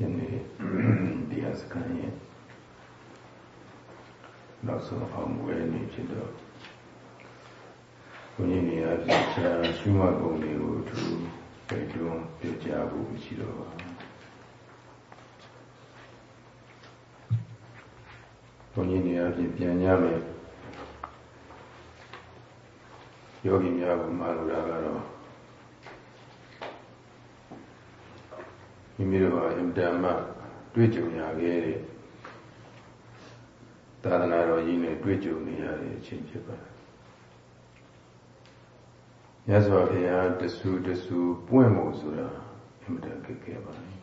ယနေ့တရားစခန်းရဲ့နောက်ဆုံးအောင်ဝဲနေဖြစ်တော့ဘုန်းကြီးနေရာပြချာရှုမှတ်ပုံတွေကိုသူပြေတွန်းပြကြဖို့ရှိတော့ပါဘုန်းကြီးနေရာပြပြန်ရမယ်ယောဂီများကမှလိုတာကတော့ မိမိတို့ဟာအင်တန်မှတွေ့ကြုံရခဲ့တဲ့သာသနာတော်ကြီးနဲ့တွေ့ကြုံနေရတဲ့အချိန်ဖြစ်ပါတယ်။မြတ်စွာဘုရားတဆူတဆူပွင့်ဖို့ဆိုတာအင်မတန်ခက်ခဲပါလေ။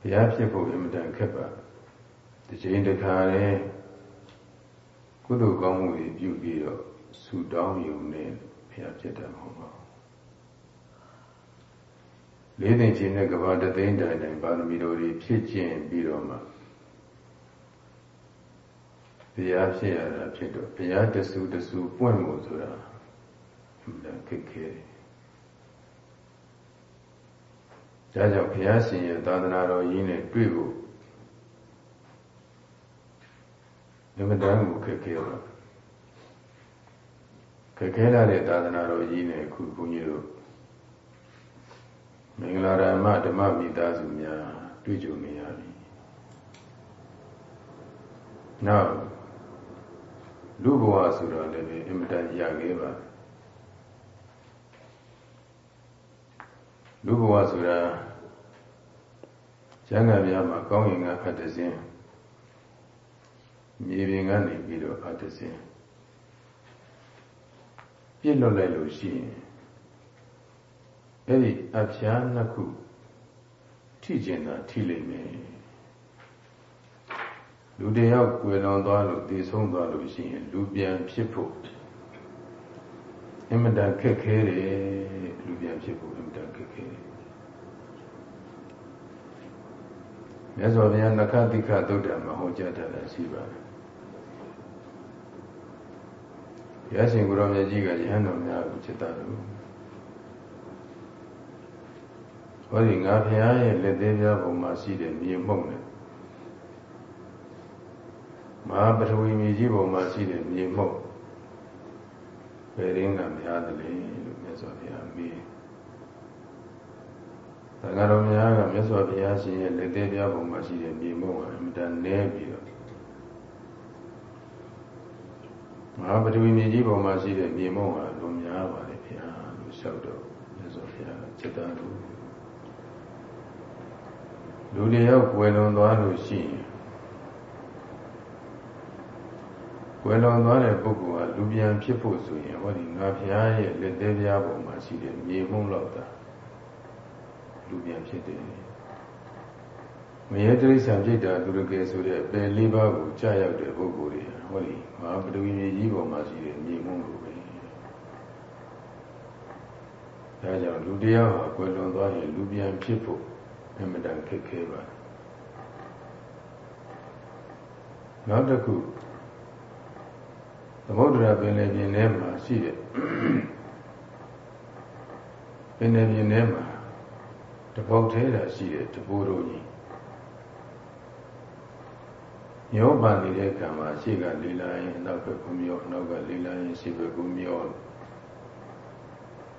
ဘုရားဖြစ်ဖို့အင်မတန်ခက်ပါ။တစ်ချိန်တစ်ခါလဲကုသိုလ်ကောင်းမှုတွေပြုပြီးတော့ဆူတောင်းယုံနဲ့ဘုရားဖြစ်တယ်မဟုတ်ပါဘူး လေးသိင်ချင်းနဲ့ကဘာတသိန်းတိုင်တိုင်ပါရမီတော်တွေဖြစ်ခြင်းပြီးတော့မှဘုရားဖြစ်ရတာဖြစ်တော့ဘုရားတဆူတဆူပွင့်ဖို့ဆိုတာအမှန်ခက်ခဲတယ်ဒါကြောင့်ဘုရားရှင်ရဲ့သာသနာတော်ကြီးနဲ့တွေ့ဖို့အမှန်တန်ကိုခက်ခဲပါခက်ခဲလာတဲ့သာသနာတော်ကြီးနဲ့ခုဘုန်းကြီးတို့ မင်္ဂလာဓမ္မဓမ္မမိသားစုများတွေ့ကြုံနေရပြီ။နောက်လူဘဝဆိုတော့လည်းအင်မတန်ရခဲ့ပါလူဘဝဆိုတာကျမ်းဂန်များမှာကောင်းရင်ကအတ္တစင်းမြေပြင်ကနေပြီးတော့အတ္တစင်းပြစ်လွတ်လိုက်လို့ရှိရင် အဲ့ဒီအဖျားနှစ်ခုထိကျင်တာထိလိမ့်မယ်လူတယောက်ကွယ်လွန်သွားလို့တည်ဆုံးသွားလို့ရှိရင်လူပြန်ဖြစ်ဖို့အင်မတန်ခက်ခဲတယ်လူပြန်ဖြစ်ဖို့အင်မတန်ခက်ခဲတယ်မြတ်စွာဘုရားနခတိခသုတ်တံမှာဟောကြားထားတာရှိပါတယ်ဘုရားရှင်ကိုရောမြတ်ကြီးကယဟန်တော်များကိုจิตတလို့ ဟောဒီငါဘုရားရဲ့လက်သေးပြားပုံမှာရှိတဲ့မြေမှုန့်နဲ့မဟာပထဝီမြေကြီးပုံမှာရှိတဲ့မြေမှုန့်ဘယ်ရင်းကများသလဲလို့မြတ်စွာဘုရားမေးသံဃာတော်များကမြတ်စွာဘုရားရှင်ရဲ့လက်သေးပြားပုံမှာရှိတဲ့မြေမှုန့်ကအမြဲတမ်းနဲပြီးတော့မဟာပထဝီမြေကြီးပုံမှာရှိတဲ့မြေမှုန့်ဟာလွန်များပါတယ်ဘုရားလို့လျှောက်တော့မြတ်စွာဘုရားจิตတ လို့လူတွေရောက်ွယ်လွန်သွားလို့ရှိရင်ွယ်လွန်သွားတဲ့ပုဂ္ဂိုလ်ဟာလူပြန်ဖြစ်ဖို့ဆိုရင်ဟောဒီငါဖျားရဲ့လက်သေးပြားပေါ်မှာရှိတဲ့မြေမှုန့်လောက်သာလူပြန်ဖြစ်တယ်မယေတိရစ္ဆာန်ဖြစ်တာသူရကေဆိုတဲ့ပယ်လေးပါးကိုကြာရောက်တဲ့ပုဂ္ဂိုလ်တွေဟောဒီမဟာပထဝီမြေကြီးပေါ်မှာရှိတဲ့မြေမှုန့်လိုပဲဒါကြောင့်လူတရားဟာကွယ်လွန်သွားရင်လူပြန်ဖြစ်ဖို့ အမှန်တန်ခက်ခဲပါနောက်တစ်ခုသမုဒ္ဒရာပင်လယ်ပြင်ထဲမှာရှိတဲ့ပင်လယ်ပြင်ထဲမှာတပေါက်သေးတာရှိတဲ့တပူတော်ကြီးညောပန်နေတဲ့ကံမှာရှေ့ကလေးလာရင်နောက်ကကူမျောနောက်ကလေးလာရင်ရှေ့ဘက်ကူမျော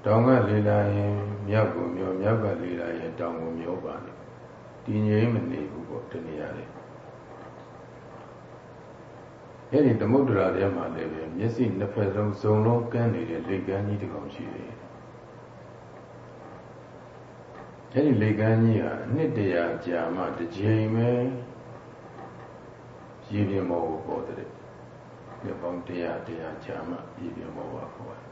တောင်ကလေးလာရင် မြောက်ကိုမျောမြောက်ကလေးလာရင်တောင်ကိုမျောပါနေတည်ငြိမ်မနေဘူးပေါ့တနည်းအားဖြင့်အဲ့ဒီသမုဒ္ဒရာထဲမှာလည်းပဲမျက်စိနှစ်ဖက်လုံးစုံလုံးကန်းနေတဲ့လေကန်းကြီးတစ်ကောင်ရှိတယ်အဲ့ဒီလေကန်းကြီးဟာနှစ်တရာကြာမှတစ်ချိန်ပဲရည်ပြမောကိုပေါ်တဲ့မြေပေါင်းတရားတရားကြာမှရည်ပြမောပါခေါ်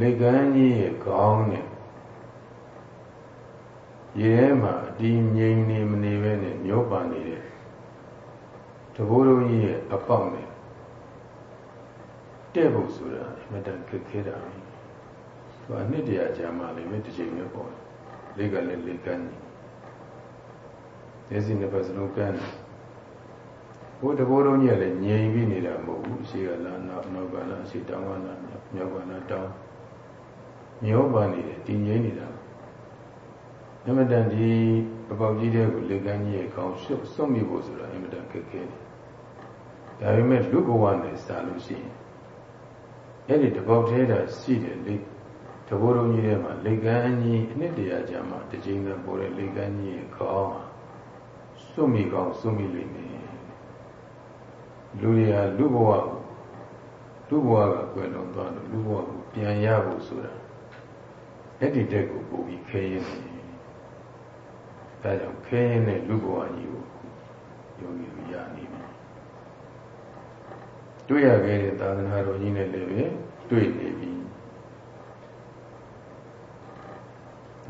လေကန်းကြီးရဲ့ခေါင်းနဲ့ရေထဲမှာအတီးငြိမ်နေမနေပဲနဲ့မျောပါနေတဲ့တဘိုးလုံးကြီးရဲ့အပေါက်နဲ့တဲ့ဖို့ဆိုတာအမှန်တန်ခက်ခဲတာပဲသူအနှစ်တရာကြာမှလည်းပဲတစ်ချိန်ပဲပေါ်တယ်လေကလည်းလေကန်းကြီးမျက်စိနှစ်ပတ်စလုံးကန်းတယ်ဘိုးတဘိုးလုံးကြီးကလည်းငြိမ်ပြီးနေတာမဟုတ်ဘူးအရှိကလာနောက်နောက်ကလာအရှိတောင်းကလာမြောက်ကလာတောင်း မျောပါနေတယ်တည်ငြိမ်နေတာအမတန်ဒီအပေါက်ကြီးတဲ့ကိုလေကန်းကြီးရဲ့ခေါင်းရှုပ်စွန့်မိဖို့ဆိုတာအမတန်ခက်ခဲတယ်ဒါပေမဲ့လူဘဝနဲ့စာလို့ရှိရင်အဲ့ဒီတပေါက်သေးတာရှိတယ်လေတဘိုးတော်ကြီးထဲမှာလေကန်းကြီးအနှစ်တရာကြာမှတစ်ချိန်သာပေါ်တဲ့လေကန်းကြီးရဲ့ခေါင်းစွန့်မိကောင်းစွန့်မိလိမ့်မယ်လူတွေဟာလူဘဝကိုလူဘဝကကွယ်လွန်သွားလို့လူဘဝကိုပြန်ရဖို့ဆိုတာ အဲ့ဒီတက်ကိုပို့ပြီးခဲရင်ဒါကြောင့်ခဲရင်တဲ့လူဘဝကြီးကိုယောဂီတို့ရနေပြီတွေ့ရခဲ့တဲ့သာသနာတော်ကြီးနဲ့လည်းပဲတွေ့နေပြီ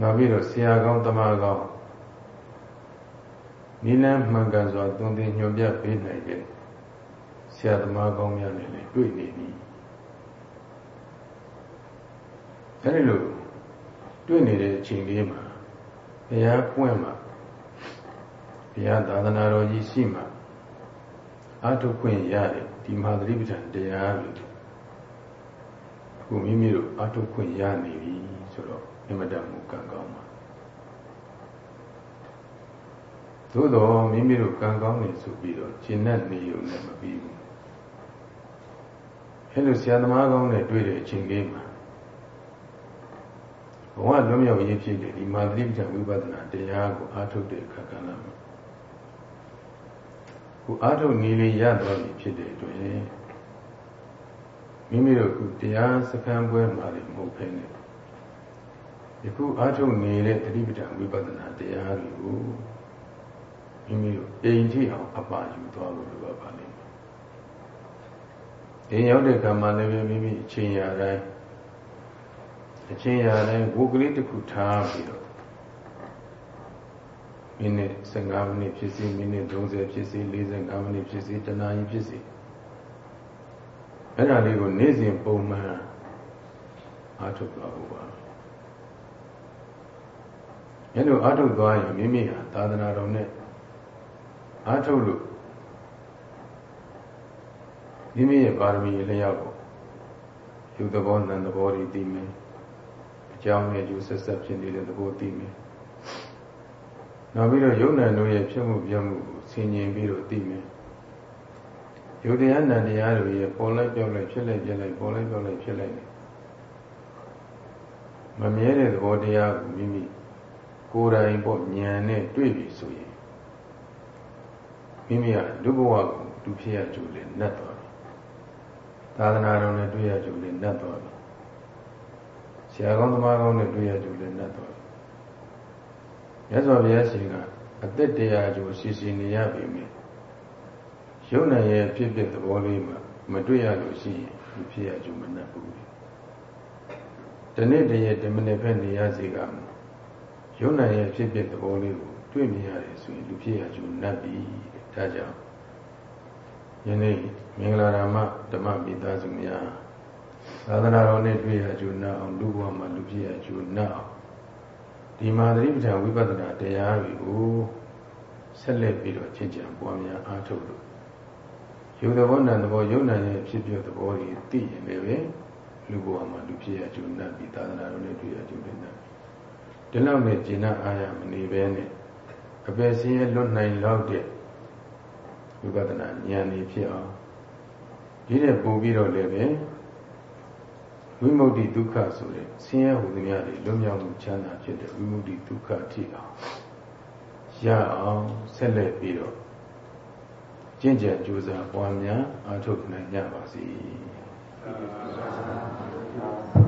နောက်ပြီးတော့ဆရာကောင်းတမကောင်းနိလန်းမှန်ကန်စွာသွန်သင်ညွှန်ပြပေးနိုင်တဲ့ဆရာသမားကောင်းများနဲ့လည်းတွေ့နေပြီအဲဒီလို တွေ့နေတဲ့အချိန်လေးမှာဘုရားပွင့်မှာဘုရားသာသနာတော်ကြီးရှိမှာအထုခွင့်ရတယ်ဒီမဟာသတိပဋ္ဌာန်တရားတွေအခုမိမိတို့အထုခွင့်ရနေပြီဆိုတော့အမတန်မူကံကောင်းပါသို့တော့မိမိတို့ကံကောင်းနေဆိုပြီးတော့ရှင်းတဲ့နေုံနဲ့မပြီးဘူးအဲလိုဆရာသမားကောင်းနဲ့တွေ့တဲ့အချိန်လေးမှာ ဘဝလွတ်မြောက်ရေးဖြစ်တဲ့ဒီမာသတိပဋ္ဌာန်ဝိပဿနာတရားကိုအားထုတ်တဲ့အခါကလည်းခုအားထုတ်နည်းလေးရသွားပြီဖြစ်တဲ့အတွက်မိမိတို့ခုတရားစခန်းပွဲမှာလည်းမဟုတ်ဘဲနဲ့ယခုအားထုတ်နေတဲ့တတိပဋ္ဌာန်ဝိပဿနာတရားတွေကိုမိမိတို့အိမ်ထိအောင်အပါယူသွားလို့လိုပါလိမ့်မယ်။အိမ်ရောက်တဲ့ကံမှာလည်းမိမိအချိန်ရာတိုင်း အချင်းရာတိုင်းဝုတ်ကလေးတစ်ခုထားပြီးတော့မိနစ်15မိနစ်ဖြစ်စီမိနစ်30ဖြစ်စီ45မိနစ်ဖြစ်စီတနာရီဖြစ်စီအဲ့ဒါလေးကိုနေ့စဉ်ပုံမှန်အားထုတ်သွားဖို့ပါအဲ့လိုအားထုတ်သွားရင်မိမိဟာသာသနာတော်နဲ့အားထုတ်လို့မိမိရဲ့ပါရမီလျောက်ကိုယူသဘောနံသဘောတွေသိမယ် ကြောင်းနဲ့ကျိုးဆက်ဆက်ဖြစ်နေတဲ့သဘောသိမယ်။နောက်ပြီးတော့ယုံနာတို့ရဲ့ဖြစ်မှုပြမှုကိုဆင်ញင်ပြီးတော့သိမယ်။ယုတ်တရားနံတရားတွေရဲ့ပေါ်လိုက်ပြောက်လိုက်ဖြစ်လိုက်ပြလိုက်ပေါ်လိုက်ပြောက်လိုက်ဖြစ်လိုက်နေမမြဲတဲ့သဘောတရားကိုမိမိကိုယ်တိုင်ပေါ့ဉာဏ်နဲ့တွေ့ပြီဆိုရင်မိမိကလူဘဝကိုဒုဖြစ်ရကြိုးလေနှက်သွားပြီ။သာသနာတော်နဲ့တွေ့ရကြိုးလေနှက်သွားပြီဆ ရာကောင်းသမားကောင်းနဲ့တွေ့ရကြလည်းနှက်သွားတယ်။မြတ်စွာဘုရားရှင်ကအသက်တရားကျိုးရှိရှိနေရပြီမြင်။ယုံနိုင်ရဲ့ဖြစ်ဖြစ်သဘောလေးမှာမတွေ့ရလို့ရှိရင်ဒီဖြစ်ရကြမနှက်ဘူး။ဒီနေ့တည်းရဲ့ဒီမနေ့ဖက်နေရစီကယုံနိုင်ရဲ့ဖြစ်ဖြစ်သဘောလေးကိုတွေ့မြင်ရတယ်ဆိုရင်လူဖြစ်ရကြနှက်ပြီ။ဒါကြောင့်ယနေ့မင်္ဂလာရမဓမ္မမိသားစုများ သာသနာတော်နဲ့တွေ့ရကြုံနာအောင်လူဘဝမှာလူဖြစ်ရကြုံနာအောင်ဒီမာသတိပဋ္ဌာန်ဝိပဿနာတရားတွေကိုဆက်လက်ပြီးတော့ကျင့်ကြံပွားများအားထုတ်လို့ယုံသဘောနာသဘောယုံနာရဲ့ဖြစ်ဖြစ်သဘောကြီးသိရင်လည်းလူဘဝမှာလူဖြစ်ရကြုံနာပြီးသာသနာတော်နဲ့တွေ့ရကြုံနာဒီလောက်နဲ့ကျင့်နာအားရမနေပဲနဲ့အပယ်စင်းရဲ့လွတ်နိုင်လောက်တဲ့ဝိပဿနာဉာဏ်ကြီးဖြစ်အောင်ဒီနဲ့ပို့ပြီးတော့လည်းပဲ ဝိမု ക്തി ဒုက္ခဆိုတဲ့ဆင်းရဲဟူသမျှတွေလွတ်မြောက်မှုချမ်းသာဖြစ်တဲ့ဝိမု ക്തി ဒုက္ခထိအောင်ရအောင်ဆက်လက်ပြီးတော့ကျင့်ကြံကြိုးစားပွားများအားထုတ်နိုင်ကြပါစေ။